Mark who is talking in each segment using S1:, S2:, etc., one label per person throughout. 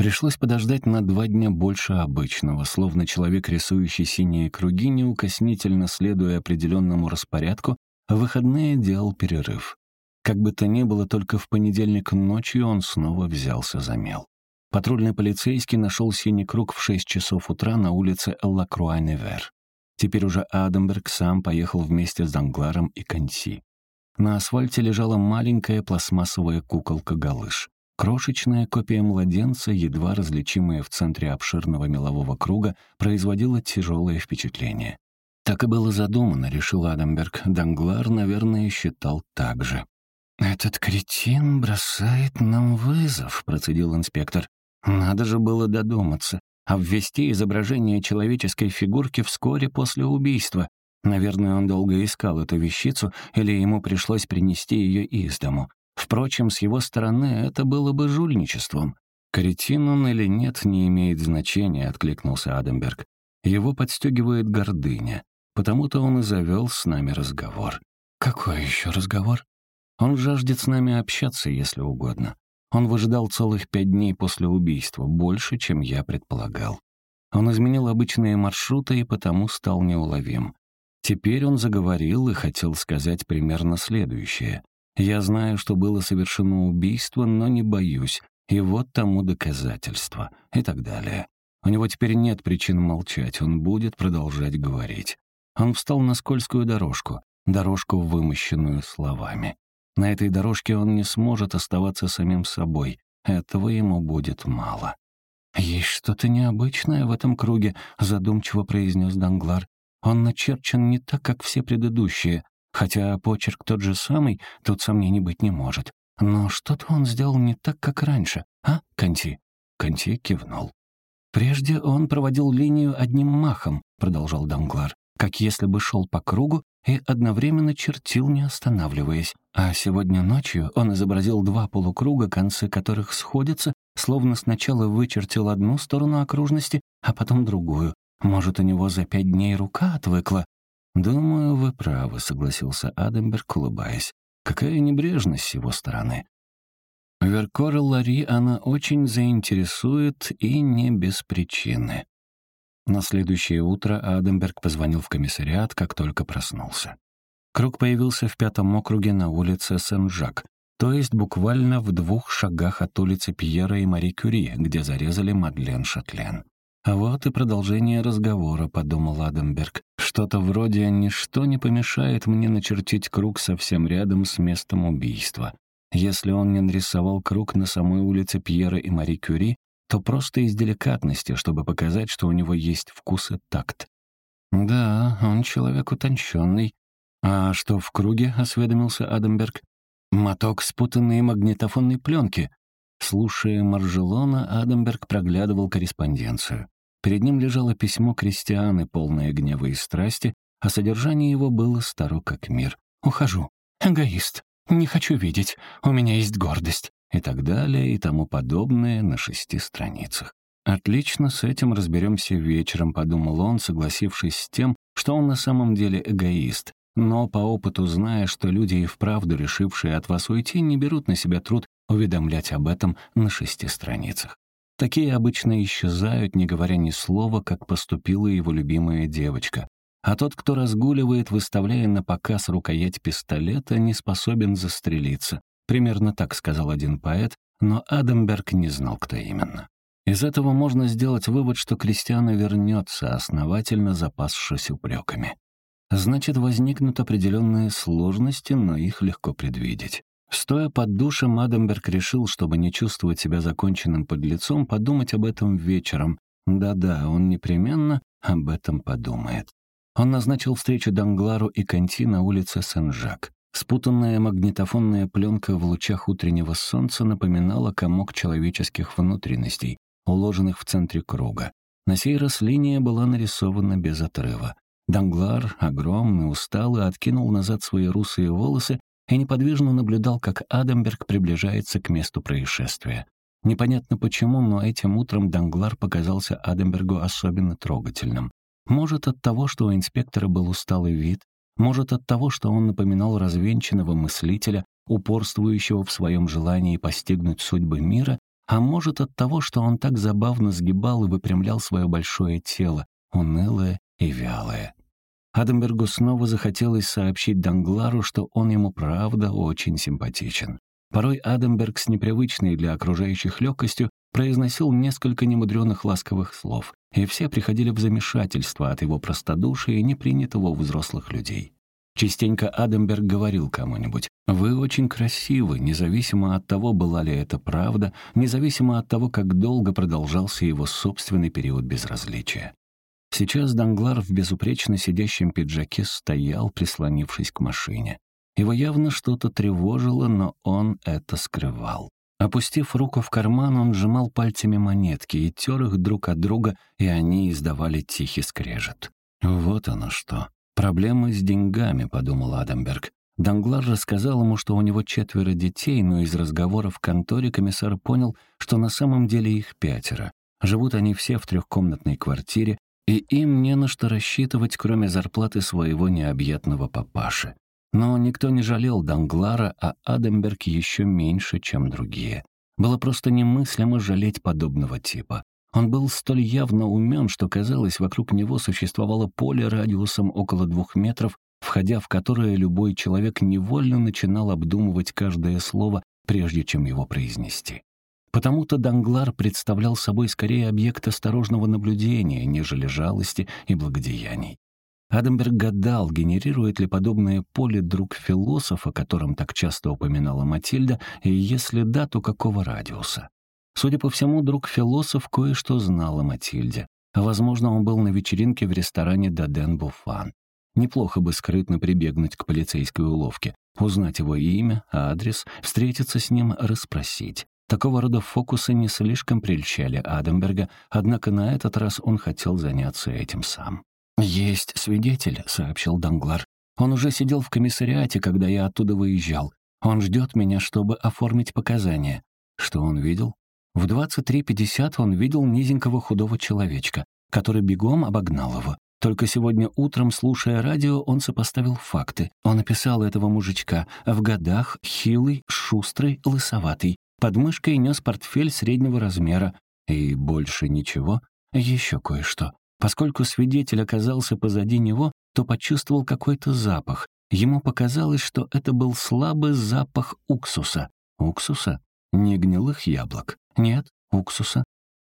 S1: Пришлось подождать на два дня больше обычного, словно человек, рисующий синие круги, неукоснительно следуя определенному распорядку, в выходные делал перерыв. Как бы то ни было, только в понедельник ночью он снова взялся за мел. Патрульный полицейский нашел синий круг в 6 часов утра на улице Лакруайневер. Теперь уже Адамберг сам поехал вместе с Дангларом и Конси. На асфальте лежала маленькая пластмассовая куколка-галыш. Крошечная копия младенца, едва различимая в центре обширного мелового круга, производила тяжелое впечатление. Так и было задумано, решил Адамберг. Данглар, наверное, считал так же. «Этот кретин бросает нам вызов», — процедил инспектор. «Надо же было додуматься. Обвести изображение человеческой фигурки вскоре после убийства. Наверное, он долго искал эту вещицу, или ему пришлось принести ее из дому. Впрочем, с его стороны это было бы жульничеством. «Кретин он или нет, не имеет значения», — откликнулся Адамберг. «Его подстегивает гордыня. Потому-то он и завел с нами разговор». «Какой еще разговор?» «Он жаждет с нами общаться, если угодно. Он выжидал целых пять дней после убийства, больше, чем я предполагал. Он изменил обычные маршруты и потому стал неуловим. Теперь он заговорил и хотел сказать примерно следующее. Я знаю, что было совершено убийство, но не боюсь. И вот тому доказательство. И так далее. У него теперь нет причин молчать, он будет продолжать говорить. Он встал на скользкую дорожку, дорожку, вымощенную словами. На этой дорожке он не сможет оставаться самим собой. Этого ему будет мало. «Есть что-то необычное в этом круге», — задумчиво произнес Данглар. «Он начерчен не так, как все предыдущие. Хотя почерк тот же самый, тут сомнений быть не может. Но что-то он сделал не так, как раньше, а, Канти?» Канти кивнул. «Прежде он проводил линию одним махом», — продолжал Данглар, «как если бы шел по кругу и одновременно чертил, не останавливаясь. А сегодня ночью он изобразил два полукруга, концы которых сходятся, словно сначала вычертил одну сторону окружности, а потом другую. Может, у него за пять дней рука отвыкла, «Думаю, вы правы», — согласился Адамберг, улыбаясь. «Какая небрежность с его стороны». Веркора Ларри она очень заинтересует и не без причины. На следующее утро Адамберг позвонил в комиссариат, как только проснулся. Круг появился в пятом округе на улице Сен-Жак, то есть буквально в двух шагах от улицы Пьера и Мари Кюри, где зарезали Мадлен Шатлен. А вот и продолжение разговора, подумал Адамберг. Что-то вроде «ничто не помешает мне начертить круг совсем рядом с местом убийства». Если он не нарисовал круг на самой улице Пьера и Мари Кюри, то просто из деликатности, чтобы показать, что у него есть вкус и такт. «Да, он человек утонченный. А что в круге?» — осведомился Адамберг. «Моток спутанной магнитофонной пленки. Слушая Маржелона, Адамберг проглядывал корреспонденцию. Перед ним лежало письмо Кристианы, полное гнева и страсти, а содержание его было старо как мир. «Ухожу. Эгоист. Не хочу видеть. У меня есть гордость». И так далее, и тому подобное на шести страницах. «Отлично, с этим разберемся вечером», — подумал он, согласившись с тем, что он на самом деле эгоист, но по опыту зная, что люди и вправду решившие от вас уйти, не берут на себя труд уведомлять об этом на шести страницах. Такие обычно исчезают, не говоря ни слова, как поступила его любимая девочка. А тот, кто разгуливает, выставляя на показ рукоять пистолета, не способен застрелиться. Примерно так сказал один поэт, но Адамберг не знал, кто именно. Из этого можно сделать вывод, что Кристиана вернется, основательно запасшись упреками. Значит, возникнут определенные сложности, но их легко предвидеть. Стоя под душем, Адамберг решил, чтобы не чувствовать себя законченным подлецом, подумать об этом вечером. Да-да, он непременно об этом подумает. Он назначил встречу Данглару и Канти на улице Сен-Жак. Спутанная магнитофонная пленка в лучах утреннего солнца напоминала комок человеческих внутренностей, уложенных в центре круга. На сей раз линия была нарисована без отрыва. Данглар, огромный, усталый, откинул назад свои русые волосы и неподвижно наблюдал, как Адамберг приближается к месту происшествия. Непонятно почему, но этим утром Данглар показался Адамбергу особенно трогательным. Может, от того, что у инспектора был усталый вид, может, от того, что он напоминал развенчанного мыслителя, упорствующего в своем желании постигнуть судьбы мира, а может от того, что он так забавно сгибал и выпрямлял свое большое тело, унылое и вялое. Адамбергу снова захотелось сообщить Данглару, что он ему правда очень симпатичен. Порой Адамберг с непривычной для окружающих легкостью произносил несколько немудреных ласковых слов, и все приходили в замешательство от его простодушия и непринятого у взрослых людей. Частенько Адамберг говорил кому-нибудь, «Вы очень красивы, независимо от того, была ли это правда, независимо от того, как долго продолжался его собственный период безразличия». Сейчас Данглар в безупречно сидящем пиджаке стоял, прислонившись к машине. Его явно что-то тревожило, но он это скрывал. Опустив руку в карман, он сжимал пальцами монетки и тер их друг от друга, и они издавали тихий скрежет. «Вот оно что. Проблемы с деньгами», — подумал Адамберг. Данглар рассказал ему, что у него четверо детей, но из разговора в конторе комиссар понял, что на самом деле их пятеро. Живут они все в трехкомнатной квартире, и им не на что рассчитывать, кроме зарплаты своего необъятного папаши. Но никто не жалел Данглара, а Адамберг еще меньше, чем другие. Было просто немыслимо жалеть подобного типа. Он был столь явно умен, что, казалось, вокруг него существовало поле радиусом около двух метров, входя в которое любой человек невольно начинал обдумывать каждое слово, прежде чем его произнести. Потому-то Данглар представлял собой скорее объект осторожного наблюдения, нежели жалости и благодеяний. Адамберг гадал, генерирует ли подобное поле друг философ, о котором так часто упоминала Матильда, и если да, то какого радиуса. Судя по всему, друг философ кое-что знал о Матильде. Возможно, он был на вечеринке в ресторане «Даден Буфан». Неплохо бы скрытно прибегнуть к полицейской уловке, узнать его имя, адрес, встретиться с ним, расспросить. Такого рода фокусы не слишком прельщали Адамберга, однако на этот раз он хотел заняться этим сам. «Есть свидетель», — сообщил Данглар. «Он уже сидел в комиссариате, когда я оттуда выезжал. Он ждет меня, чтобы оформить показания». Что он видел? В 23.50 он видел низенького худого человечка, который бегом обогнал его. Только сегодня утром, слушая радио, он сопоставил факты. Он описал этого мужичка. В годах хилый, шустрый, лысоватый. Под мышкой нес портфель среднего размера. И больше ничего. Еще кое-что. Поскольку свидетель оказался позади него, то почувствовал какой-то запах. Ему показалось, что это был слабый запах уксуса. Уксуса? Не гнилых яблок. Нет, уксуса.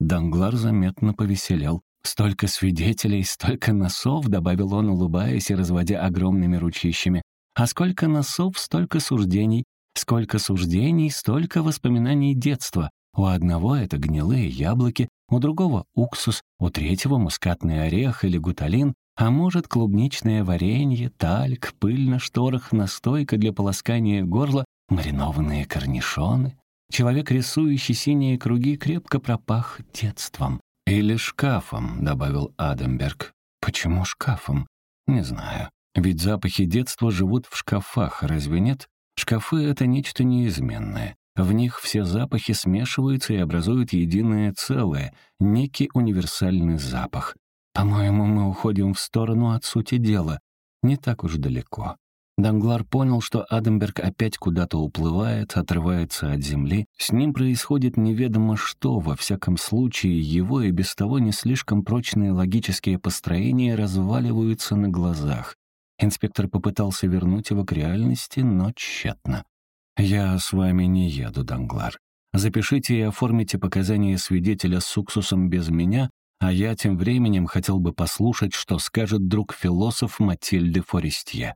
S1: Данглар заметно повеселел. «Столько свидетелей, столько носов», — добавил он, улыбаясь и разводя огромными ручищами. «А сколько носов, столько суждений. Сколько суждений, столько воспоминаний детства. У одного это гнилые яблоки, у другого — уксус, у третьего — мускатный орех или гуталин, а может, клубничное варенье, тальк, пыль на шторах, настойка для полоскания горла, маринованные корнишоны. Человек, рисующий синие круги, крепко пропах детством. «Или шкафом», — добавил Адамберг. «Почему шкафом?» «Не знаю. Ведь запахи детства живут в шкафах, разве нет? Шкафы — это нечто неизменное. В них все запахи смешиваются и образуют единое целое, некий универсальный запах. По-моему, мы уходим в сторону от сути дела. Не так уж далеко. Данглар понял, что Адамберг опять куда-то уплывает, отрывается от земли. С ним происходит неведомо что, во всяком случае, его и без того не слишком прочные логические построения разваливаются на глазах. Инспектор попытался вернуть его к реальности, но тщетно. «Я с вами не еду, Данглар. Запишите и оформите показания свидетеля с уксусом без меня, а я тем временем хотел бы послушать, что скажет друг-философ Матильды Форестье.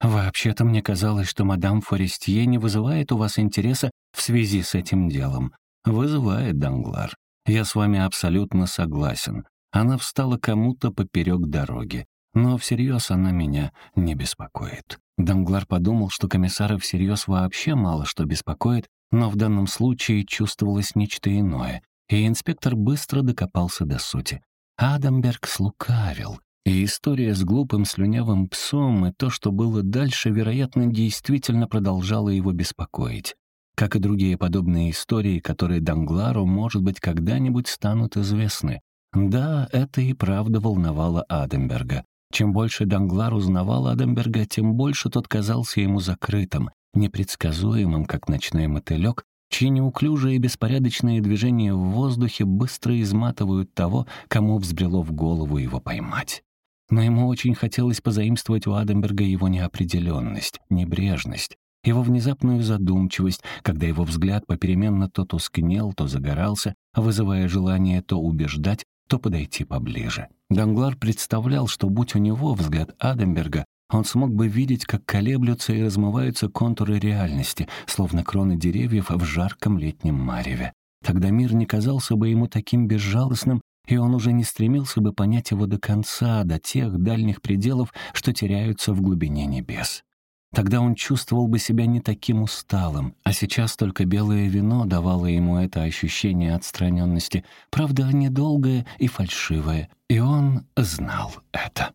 S1: Вообще-то мне казалось, что мадам Форестье не вызывает у вас интереса в связи с этим делом. Вызывает, Данглар. Я с вами абсолютно согласен. Она встала кому-то поперек дороги. Но всерьез она меня не беспокоит. Данглар подумал, что комиссара всерьез вообще мало что беспокоит, но в данном случае чувствовалось нечто иное, и инспектор быстро докопался до сути. Адамберг слукавил, и история с глупым слюнявым псом и то, что было дальше, вероятно, действительно продолжало его беспокоить. Как и другие подобные истории, которые Данглару, может быть, когда-нибудь станут известны. Да, это и правда волновало Адамберга. Чем больше Данглар узнавал Адамберга, тем больше тот казался ему закрытым, непредсказуемым, как ночной мотылек, чьи неуклюжие и беспорядочные движения в воздухе быстро изматывают того, кому взбрело в голову его поймать. Но ему очень хотелось позаимствовать у Адамберга его неопределенность, небрежность, его внезапную задумчивость, когда его взгляд попеременно то тускнел, то загорался, вызывая желание то убеждать, то подойти поближе. Данглар представлял, что, будь у него взгляд Адамберга, он смог бы видеть, как колеблются и размываются контуры реальности, словно кроны деревьев в жарком летнем мареве. Тогда мир не казался бы ему таким безжалостным, и он уже не стремился бы понять его до конца, до тех дальних пределов, что теряются в глубине небес. Тогда он чувствовал бы себя не таким усталым, а сейчас только белое вино давало ему это ощущение отстраненности, правда, недолгое и фальшивое, и он знал это.